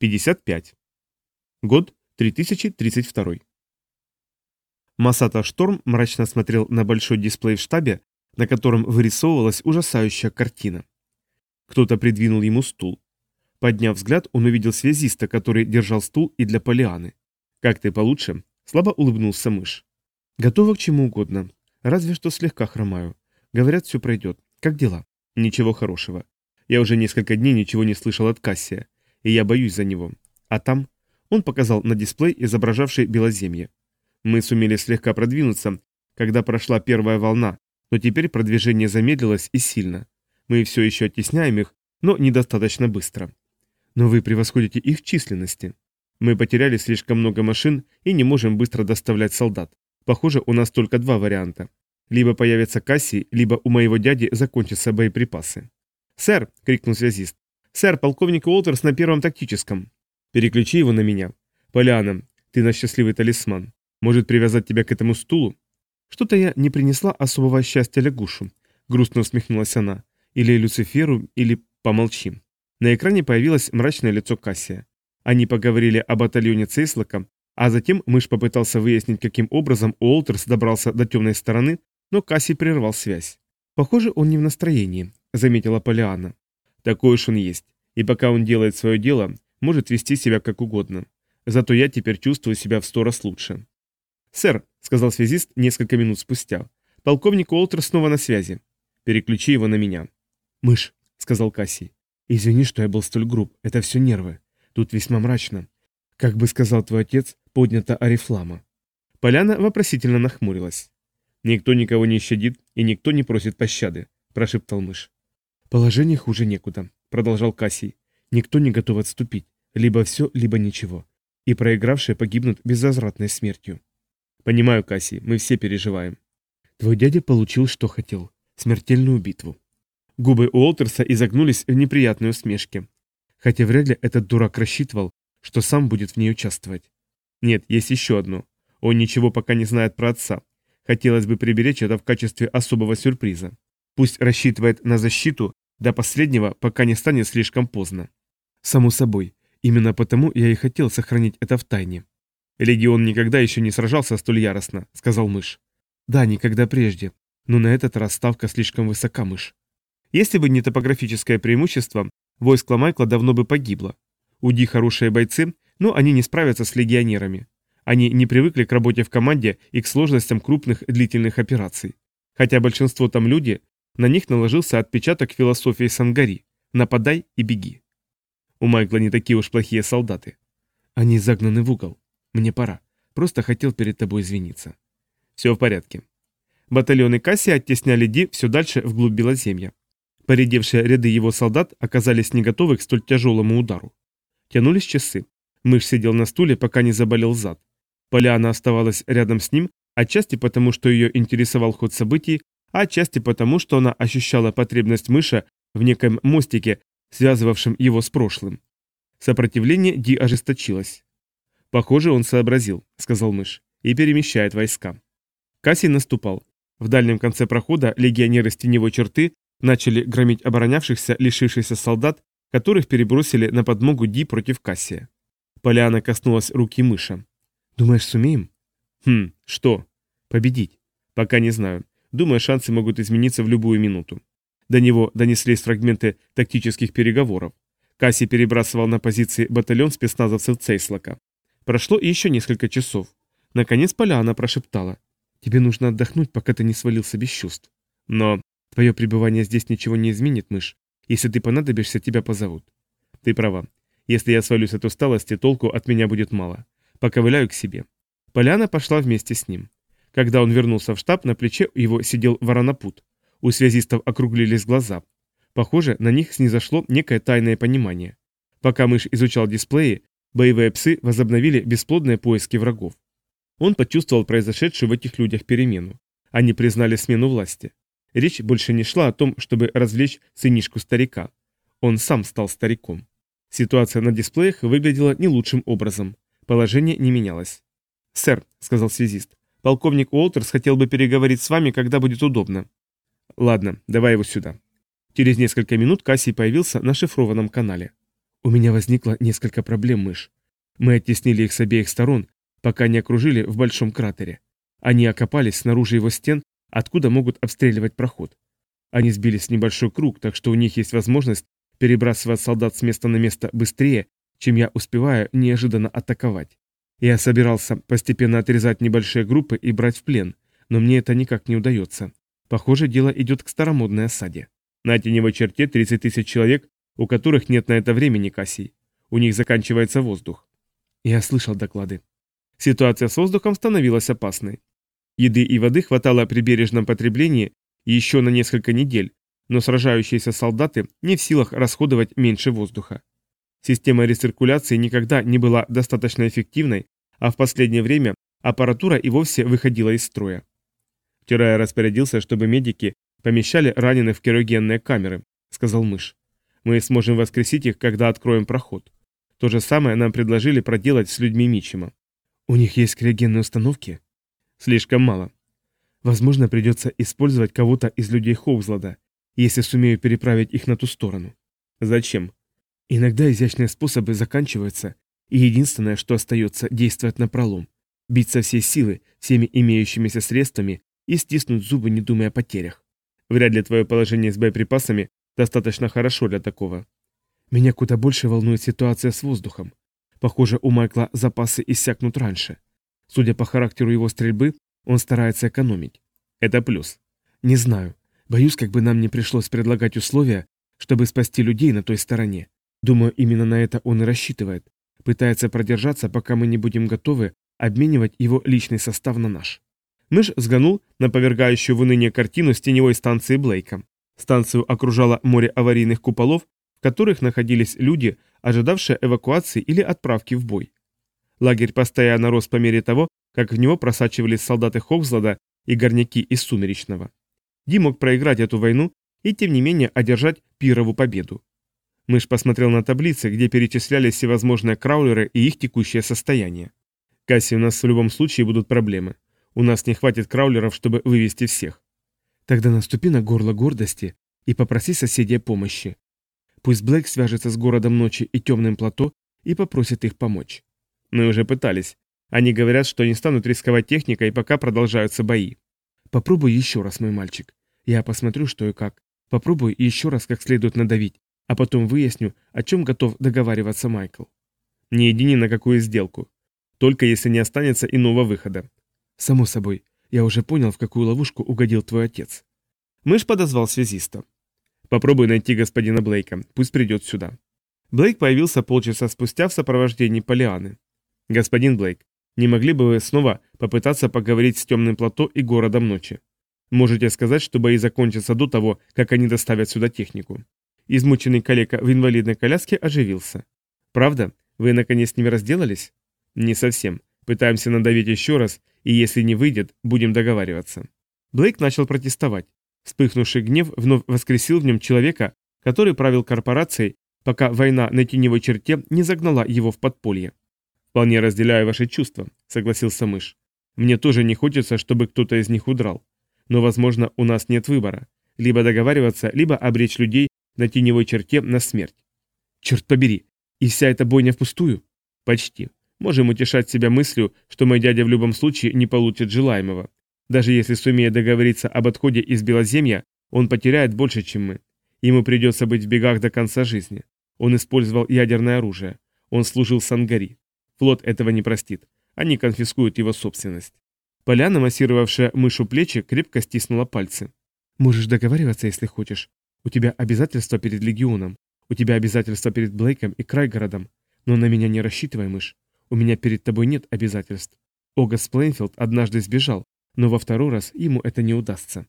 55. Год 3032. Масата Шторм мрачно смотрел на большой дисплей в штабе, на котором вырисовывалась ужасающая картина. Кто-то придвинул ему стул. Подняв взгляд, он увидел связиста, который держал стул и для Полианы. «Как ты получше?» – слабо улыбнулся мышь. «Готова к чему угодно. Разве что слегка хромаю. Говорят, все пройдет. Как дела?» «Ничего хорошего. Я уже несколько дней ничего не слышал от Кассия и я боюсь за него. А там...» Он показал на дисплей, изображавший белоземье. Мы сумели слегка продвинуться, когда прошла первая волна, но теперь продвижение замедлилось и сильно. Мы все еще оттесняем их, но недостаточно быстро. Но вы превосходите их численности. Мы потеряли слишком много машин и не можем быстро доставлять солдат. Похоже, у нас только два варианта. Либо появится Касси, либо у моего дяди закончатся боеприпасы. «Сэр!» — крикнул связист. «Сэр, полковник Уолтерс на первом тактическом». «Переключи его на меня». «Поляна, ты наш счастливый талисман. Может привязать тебя к этому стулу?» «Что-то я не принесла особого счастья лягушу», — грустно усмехнулась она. «Или Люциферу, или помолчим». На экране появилось мрачное лицо Кассия. Они поговорили о батальоне Цейслока, а затем мышь попытался выяснить, каким образом Уолтерс добрался до темной стороны, но Кассий прервал связь. «Похоже, он не в настроении», — заметила Полиана. Такой уж он есть, и пока он делает свое дело, может вести себя как угодно. Зато я теперь чувствую себя в сто раз лучше. «Сэр», — сказал связист несколько минут спустя, — «полковник Уолтер снова на связи. Переключи его на меня». «Мышь», — сказал Касси. — «извини, что я был столь груб, это все нервы. Тут весьма мрачно. Как бы сказал твой отец, поднята арифлама. Поляна вопросительно нахмурилась. «Никто никого не щадит, и никто не просит пощады», – прошептал мышь. «Положение хуже некуда», — продолжал Кассий. «Никто не готов отступить. Либо все, либо ничего. И проигравшие погибнут безвозвратной смертью». «Понимаю, Кассий, мы все переживаем». «Твой дядя получил, что хотел. Смертельную битву». Губы Уолтерса изогнулись в неприятной усмешке. Хотя вряд ли этот дурак рассчитывал, что сам будет в ней участвовать. Нет, есть еще одно. Он ничего пока не знает про отца. Хотелось бы приберечь это в качестве особого сюрприза. Пусть рассчитывает на защиту до последнего, пока не станет слишком поздно. Само собой, именно потому я и хотел сохранить это в тайне. Легион никогда еще не сражался столь яростно, сказал мышь. Да, никогда прежде, но на этот раз ставка слишком высока, мышь. Если бы не топографическое преимущество, войско Майкла давно бы погибло. У Ди хорошие бойцы, но они не справятся с легионерами. Они не привыкли к работе в команде и к сложностям крупных длительных операций. Хотя большинство там люди, на них наложился отпечаток философии Сангари «Нападай и беги». У Майкла не такие уж плохие солдаты. Они загнаны в угол. Мне пора. Просто хотел перед тобой извиниться. Все в порядке. Батальоны Касси оттесняли Ди все дальше вглубь Белоземья. Поредевшие ряды его солдат оказались не готовы к столь тяжелому удару. Тянулись часы. Мышь сидел на стуле, пока не заболел зад. Поляна оставалась рядом с ним, отчасти потому, что ее интересовал ход событий, отчасти потому, что она ощущала потребность мыша в неком мостике, связывавшем его с прошлым. Сопротивление Ди ожесточилось. «Похоже, он сообразил», — сказал мышь, — «и перемещает войска». Кассий наступал. В дальнем конце прохода легионеры с теневой черты начали громить оборонявшихся, лишившихся солдат, которых перебросили на подмогу Ди против Кассия. Поляна коснулась руки мыша. «Думаешь, сумеем?» «Хм, что?» «Победить?» «Пока не знаю думая, шансы могут измениться в любую минуту. До него донеслись фрагменты тактических переговоров. Касси перебрасывал на позиции батальон спецназовцев Цейслака. Прошло еще несколько часов. Наконец Поляна прошептала. «Тебе нужно отдохнуть, пока ты не свалился без чувств. Но твое пребывание здесь ничего не изменит, мышь. Если ты понадобишься, тебя позовут». «Ты права. Если я свалюсь от усталости, толку от меня будет мало. Поковыляю к себе». Поляна пошла вместе с ним. Когда он вернулся в штаб, на плече его сидел воронопут. У связистов округлились глаза. Похоже, на них снизошло некое тайное понимание. Пока мышь изучал дисплеи, боевые псы возобновили бесплодные поиски врагов. Он почувствовал произошедшую в этих людях перемену. Они признали смену власти. Речь больше не шла о том, чтобы развлечь сынишку старика. Он сам стал стариком. Ситуация на дисплеях выглядела не лучшим образом. Положение не менялось. «Сэр», — сказал связист, Полковник Уолтерс хотел бы переговорить с вами, когда будет удобно». «Ладно, давай его сюда». Через несколько минут Кассий появился на шифрованном канале. «У меня возникло несколько проблем, мышь. Мы оттеснили их с обеих сторон, пока не окружили в большом кратере. Они окопались снаружи его стен, откуда могут обстреливать проход. Они сбились в небольшой круг, так что у них есть возможность перебрасывать солдат с места на место быстрее, чем я успеваю неожиданно атаковать. Я собирался постепенно отрезать небольшие группы и брать в плен, но мне это никак не удается. Похоже, дело идет к старомодной осаде. На теневой черте 30 тысяч человек, у которых нет на это времени, Кассий. У них заканчивается воздух. Я слышал доклады. Ситуация с воздухом становилась опасной. Еды и воды хватало при бережном потреблении еще на несколько недель, но сражающиеся солдаты не в силах расходовать меньше воздуха. Система рециркуляции никогда не была достаточно эффективной, а в последнее время аппаратура и вовсе выходила из строя. Вчера я распорядился, чтобы медики помещали раненых в кирогенные камеры, сказал мышь. Мы сможем воскресить их, когда откроем проход. То же самое нам предложили проделать с людьми Мичима. У них есть криогенные установки? Слишком мало. Возможно, придется использовать кого-то из людей Хоузлада, если сумею переправить их на ту сторону. Зачем? Иногда изящные способы заканчиваются, и единственное, что остается, действовать напролом, бить со всей силы, всеми имеющимися средствами и стиснуть зубы, не думая о потерях. Вряд ли твое положение с боеприпасами достаточно хорошо для такого. Меня куда больше волнует ситуация с воздухом. Похоже, у Майкла запасы иссякнут раньше. Судя по характеру его стрельбы, он старается экономить. Это плюс. Не знаю. Боюсь, как бы нам не пришлось предлагать условия, чтобы спасти людей на той стороне. Думаю, именно на это он и рассчитывает. Пытается продержаться, пока мы не будем готовы обменивать его личный состав на наш. Мышь сгонул на повергающую в уныние картину с теневой станции Блейка. Станцию окружало море аварийных куполов, в которых находились люди, ожидавшие эвакуации или отправки в бой. Лагерь постоянно рос по мере того, как в него просачивались солдаты Ховзлада и горняки из Сумеречного. Ди мог проиграть эту войну и, тем не менее, одержать Пирову победу. Мышь посмотрел на таблицы, где перечислялись всевозможные краулеры и их текущее состояние. Касси, у нас в любом случае будут проблемы. У нас не хватит краулеров, чтобы вывести всех. Тогда наступи на горло гордости и попроси соседей помощи. Пусть Блэк свяжется с городом ночи и темным плато и попросит их помочь. Мы уже пытались. Они говорят, что не станут рисковать техникой, пока продолжаются бои. Попробуй еще раз, мой мальчик. Я посмотрю, что и как. Попробуй еще раз как следует надавить. А потом выясню, о чем готов договариваться Майкл. Не едини на какую сделку. Только если не останется иного выхода. Само собой, я уже понял, в какую ловушку угодил твой отец. Мышь подозвал связиста. Попробуй найти господина Блейка, пусть придет сюда. Блейк появился полчаса спустя в сопровождении Полианы. «Господин Блейк, не могли бы вы снова попытаться поговорить с темным плато и городом ночи? Можете сказать, что бои закончатся до того, как они доставят сюда технику. Измученный коллега в инвалидной коляске оживился. «Правда? Вы наконец с ними разделались?» «Не совсем. Пытаемся надавить еще раз, и если не выйдет, будем договариваться». Блейк начал протестовать. Вспыхнувший гнев вновь воскресил в нем человека, который правил корпорацией, пока война на теневой черте не загнала его в подполье. «Вполне разделяю ваши чувства», — согласился мышь. «Мне тоже не хочется, чтобы кто-то из них удрал. Но, возможно, у нас нет выбора. Либо договариваться, либо обречь людей на теневой черте на смерть. Черт побери, и вся эта бойня впустую? Почти. Можем утешать себя мыслью, что мой дядя в любом случае не получит желаемого. Даже если сумеет договориться об отходе из Белоземья, он потеряет больше, чем мы. Ему придется быть в бегах до конца жизни. Он использовал ядерное оружие. Он служил Сангари. Флот этого не простит. Они конфискуют его собственность. Поляна, массировавшая мышу плечи, крепко стиснула пальцы. «Можешь договариваться, если хочешь. У тебя обязательства перед Легионом, у тебя обязательства перед Блейком и Крайгородом, но на меня не рассчитывай, мышь. У меня перед тобой нет обязательств. Огас Плейнфилд однажды сбежал, но во второй раз ему это не удастся.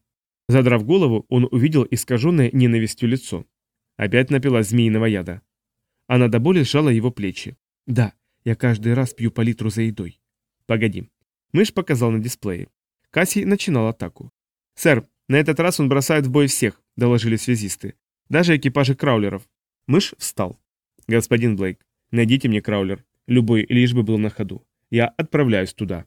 Задрав голову, он увидел искаженное ненавистью лицо. Опять напилась змеиного яда. Она до боли сжала его плечи. «Да, я каждый раз пью по литру за едой». «Погоди». Мышь показал на дисплее. Кассий начинал атаку. «Сэр, на этот раз он бросает в бой всех. — доложили связисты. «Даже экипажи краулеров. Мышь встал». «Господин Блейк, найдите мне краулер. Любой, лишь бы был на ходу. Я отправляюсь туда».